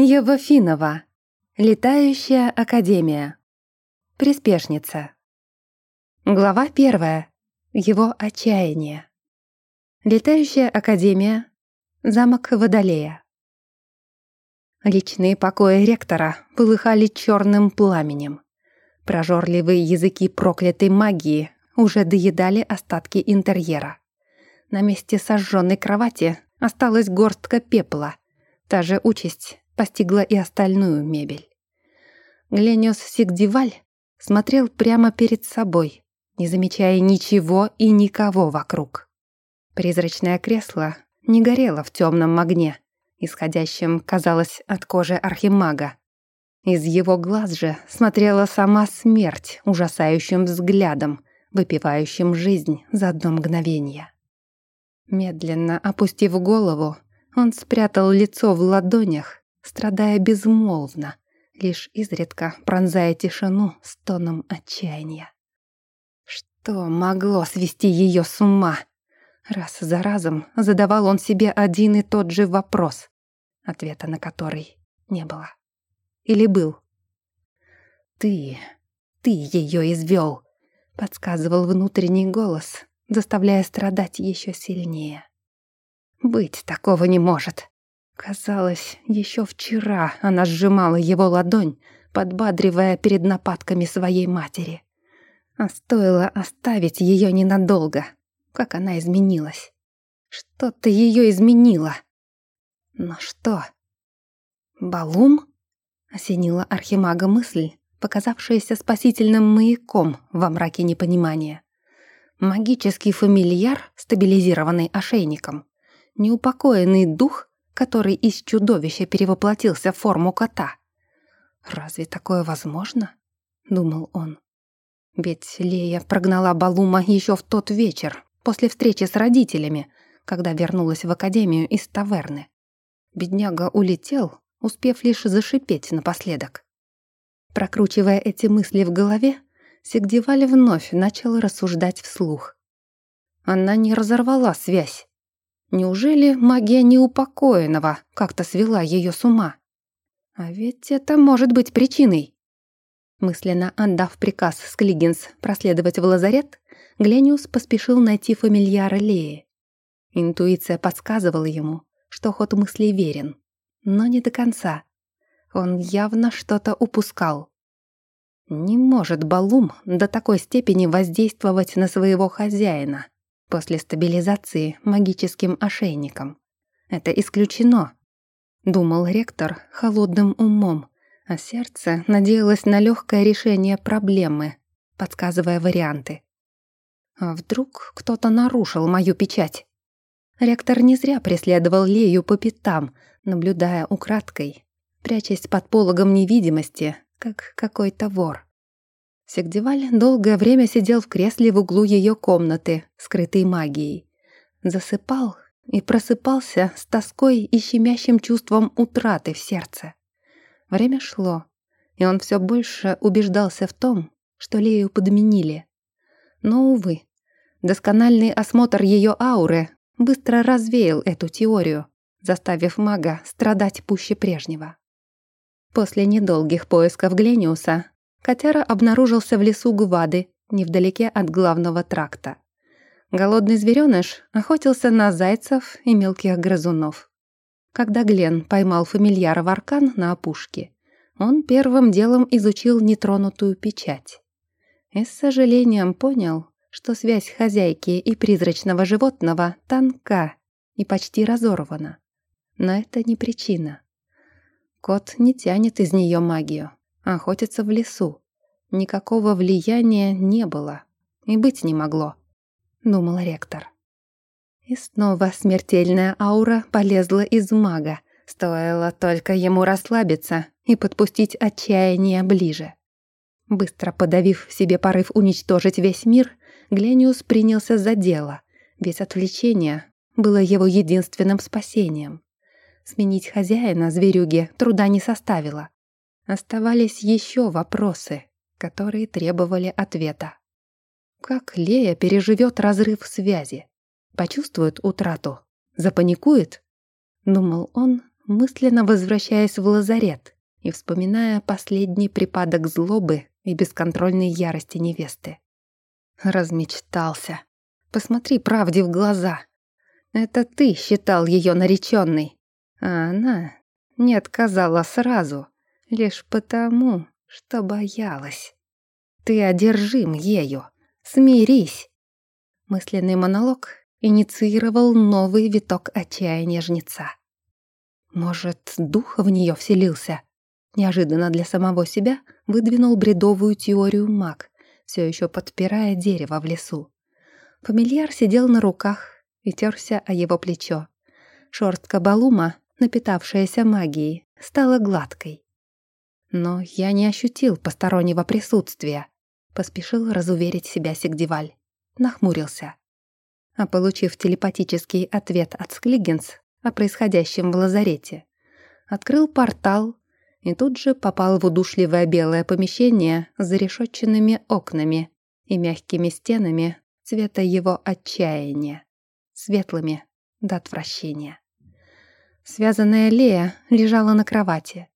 Евафинова. Летающая академия. Приспешница. Глава первая. Его отчаяние. Летающая академия. Замок Водолея. Личные покои ректора полыхали черным пламенем. Прожорливые языки проклятой магии уже доедали остатки интерьера. На месте сожженной кровати осталась горстка пепла. Та же участь постигла и остальную мебель. Глениос Сигдиваль смотрел прямо перед собой, не замечая ничего и никого вокруг. Призрачное кресло не горело в темном огне, исходящем, казалось, от кожи архимага. Из его глаз же смотрела сама смерть ужасающим взглядом, выпивающим жизнь за одно мгновение. Медленно опустив голову, он спрятал лицо в ладонях страдая безмолвно, лишь изредка пронзая тишину с тоном отчаяния. Что могло свести ее с ума? Раз за разом задавал он себе один и тот же вопрос, ответа на который не было. Или был? «Ты, ты ее извел», — подсказывал внутренний голос, заставляя страдать еще сильнее. «Быть такого не может. Казалось, еще вчера она сжимала его ладонь, подбадривая перед нападками своей матери. А стоило оставить ее ненадолго, как она изменилась. Что-то ее изменило. Но что? Балум? Осенила архимага мысль, показавшаяся спасительным маяком во мраке непонимания. Магический фамильяр, стабилизированный ошейником. Неупокоенный дух, который из чудовища перевоплотился в форму кота. «Разве такое возможно?» — думал он. Ведь Лея прогнала Балума еще в тот вечер, после встречи с родителями, когда вернулась в академию из таверны. Бедняга улетел, успев лишь зашипеть напоследок. Прокручивая эти мысли в голове, Сигдиваль вновь начал рассуждать вслух. Она не разорвала связь. Неужели магия неупокоенного как-то свела ее с ума? А ведь это может быть причиной. Мысленно отдав приказ Склигинс проследовать в лазарет, Глениус поспешил найти фамильяра Леи. Интуиция подсказывала ему, что ход мыслей верен, но не до конца. Он явно что-то упускал. Не может Балум до такой степени воздействовать на своего хозяина, после стабилизации магическим ошейником. Это исключено, думал ректор холодным умом, а сердце надеялось на легкое решение проблемы, подсказывая варианты. А вдруг кто-то нарушил мою печать? Ректор не зря преследовал Лею по пятам, наблюдая украдкой, прячась под пологом невидимости, как какой-то вор. Сигдеваль долгое время сидел в кресле в углу ее комнаты, скрытой магией. Засыпал и просыпался с тоской и щемящим чувством утраты в сердце. Время шло, и он все больше убеждался в том, что Лею подменили. Но, увы, доскональный осмотр ее ауры быстро развеял эту теорию, заставив мага страдать пуще прежнего. После недолгих поисков Глениуса Котяра обнаружился в лесу Гувады, невдалеке от главного тракта. Голодный зверёныш охотился на зайцев и мелких грызунов. Когда Глен поймал фамильяра в аркан на опушке, он первым делом изучил нетронутую печать. И с сожалением понял, что связь хозяйки и призрачного животного тонка и почти разорвана. Но это не причина. Кот не тянет из нее магию охотиться в лесу. Никакого влияния не было и быть не могло, думал ректор. И снова смертельная аура полезла из мага, стоило только ему расслабиться и подпустить отчаяние ближе. Быстро подавив в себе порыв уничтожить весь мир, Глениус принялся за дело, ведь отвлечение было его единственным спасением. Сменить хозяина зверюги труда не составило. Оставались еще вопросы, которые требовали ответа. Как Лея переживет разрыв связи? Почувствует утрату? Запаникует? Думал он, мысленно возвращаясь в лазарет и вспоминая последний припадок злобы и бесконтрольной ярости невесты. Размечтался. Посмотри правде в глаза. Это ты считал ее нареченной, а она не отказала сразу, лишь потому, что боялась. Ты одержим ею. Смирись. Мысленный монолог инициировал новый виток отчаяния жнеца. Может, дух в нее вселился? Неожиданно для самого себя выдвинул бредовую теорию маг, все еще подпирая дерево в лесу. Фамильяр сидел на руках и терся о его плечо. Шорстка Балума, напитавшаяся магией, стала гладкой. Но я не ощутил постороннего присутствия. Поспешил разуверить себя Сигдиваль. Нахмурился. А получив телепатический ответ от Склигенс о происходящем в лазарете, открыл портал и тут же попал в удушливое белое помещение с зарешетченными окнами и мягкими стенами цвета его отчаяния, светлыми до отвращения. Связанная Лея лежала на кровати.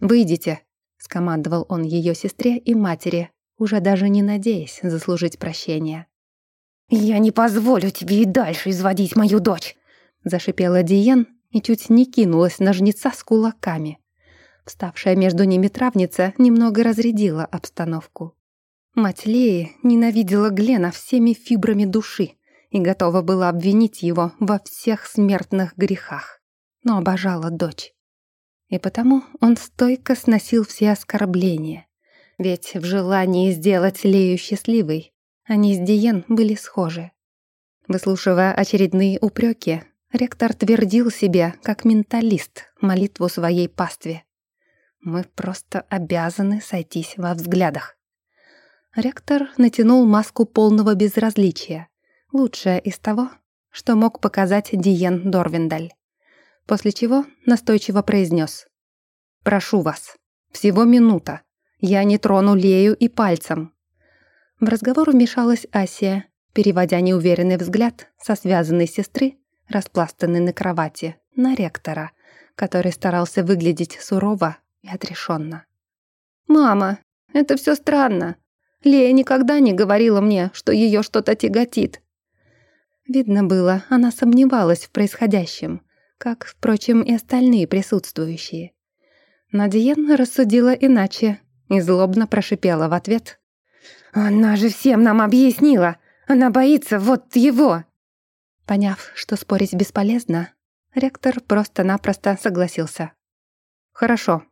«Выйдите», — скомандовал он ее сестре и матери, уже даже не надеясь заслужить прощения. «Я не позволю тебе и дальше изводить мою дочь!» Зашипела Диен и чуть не кинулась на жнеца с кулаками. Вставшая между ними травница немного разрядила обстановку. Мать Леи ненавидела Глена всеми фибрами души и готова была обвинить его во всех смертных грехах, но обожала дочь. И потому он стойко сносил все оскорбления. Ведь в желании сделать Лею счастливой они с Диен были схожи. Выслушивая очередные упреки, ректор твердил себе, как менталист, молитву своей пастве. «Мы просто обязаны сойтись во взглядах». Ректор натянул маску полного безразличия, лучшее из того, что мог показать Диен Дорвиндаль. После чего настойчиво произнес. «Прошу вас, всего минута. Я не трону Лею и пальцем. В разговор вмешалась Асия, переводя неуверенный взгляд со связанной сестры, распластанной на кровати, на ректора, который старался выглядеть сурово и отрешенно. «Мама, это все странно. Лея никогда не говорила мне, что ее что-то тяготит». Видно было, она сомневалась в происходящем, как, впрочем, и остальные присутствующие. Надиен рассудила иначе и злобно прошипела в ответ «Она же всем нам объяснила! Она боится вот его!» Поняв, что спорить бесполезно, ректор просто-напросто согласился. «Хорошо.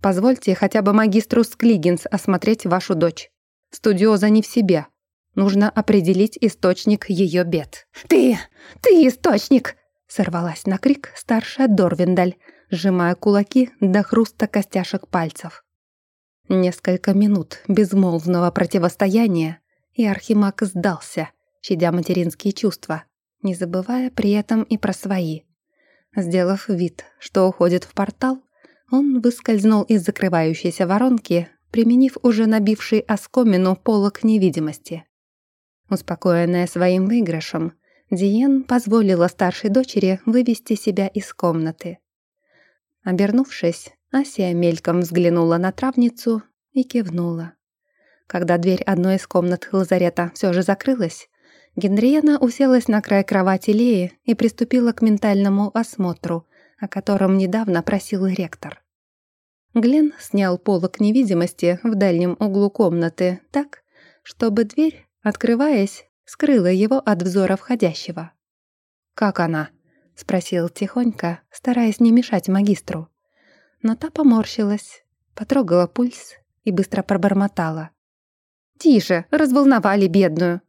Позвольте хотя бы магистру Склигинс осмотреть вашу дочь. Студиоза не в себе. Нужно определить источник ее бед». «Ты! Ты источник!» Сорвалась на крик старшая Дорвиндаль, сжимая кулаки до хруста костяшек пальцев. Несколько минут безмолвного противостояния, и Архимаг сдался, щадя материнские чувства, не забывая при этом и про свои. Сделав вид, что уходит в портал, он выскользнул из закрывающейся воронки, применив уже набивший оскомину полок невидимости. Успокоенная своим выигрышем, Диен позволила старшей дочери вывести себя из комнаты. Обернувшись, Асия мельком взглянула на травницу и кивнула. Когда дверь одной из комнат лазарета все же закрылась, Генриена уселась на край кровати Леи и приступила к ментальному осмотру, о котором недавно просил ректор. Глен снял полок невидимости в дальнем углу комнаты так, чтобы дверь, открываясь, скрыла его от взора входящего. «Как она?» — спросил тихонько, стараясь не мешать магистру но та поморщилась, потрогала пульс и быстро пробормотала. «Тише, разволновали бедную!»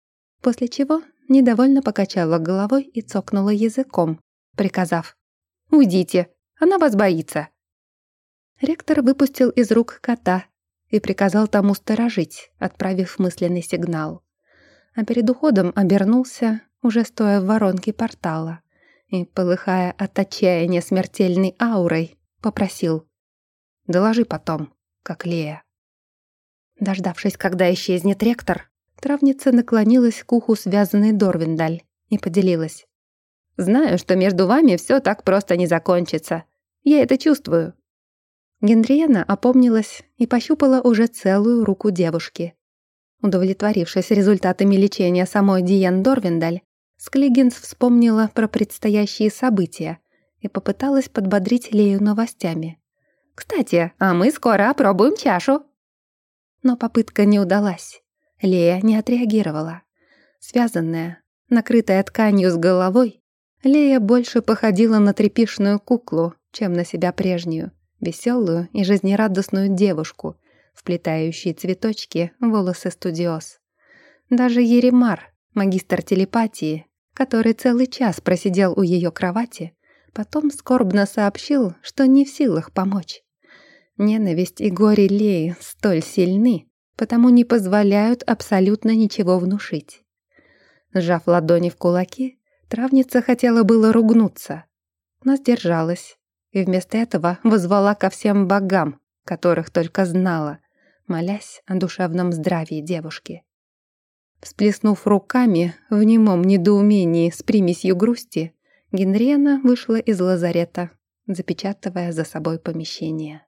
После чего недовольно покачала головой и цокнула языком, приказав «Уйдите, она вас боится!» Ректор выпустил из рук кота и приказал тому сторожить, отправив мысленный сигнал. А перед уходом обернулся, уже стоя в воронке портала, и, полыхая от отчаяния смертельной аурой, Попросил. «Доложи потом, как Лея». Дождавшись, когда исчезнет ректор, травница наклонилась к уху связанной Дорвиндаль и поделилась. «Знаю, что между вами все так просто не закончится. Я это чувствую». Генриена опомнилась и пощупала уже целую руку девушки. Удовлетворившись результатами лечения самой Диен Дорвиндаль, Склигинс вспомнила про предстоящие события и попыталась подбодрить Лею новостями. «Кстати, а мы скоро опробуем чашу!» Но попытка не удалась. Лея не отреагировала. Связанная, накрытая тканью с головой, Лея больше походила на тряпишную куклу, чем на себя прежнюю, веселую и жизнерадостную девушку, вплетающие цветочки волосы студиоз. Даже Еремар, магистр телепатии, который целый час просидел у ее кровати, потом скорбно сообщил, что не в силах помочь. Ненависть и горе Леи столь сильны, потому не позволяют абсолютно ничего внушить. Сжав ладони в кулаки, травница хотела было ругнуться, но сдержалась и вместо этого возвала ко всем богам, которых только знала, молясь о душевном здравии девушки. Всплеснув руками в немом недоумении с примесью грусти, Генриана вышла из лазарета, запечатывая за собой помещение.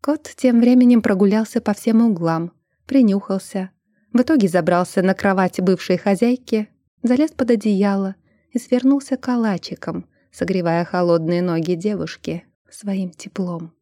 Кот тем временем прогулялся по всем углам, принюхался, в итоге забрался на кровать бывшей хозяйки, залез под одеяло и свернулся калачиком, согревая холодные ноги девушки своим теплом.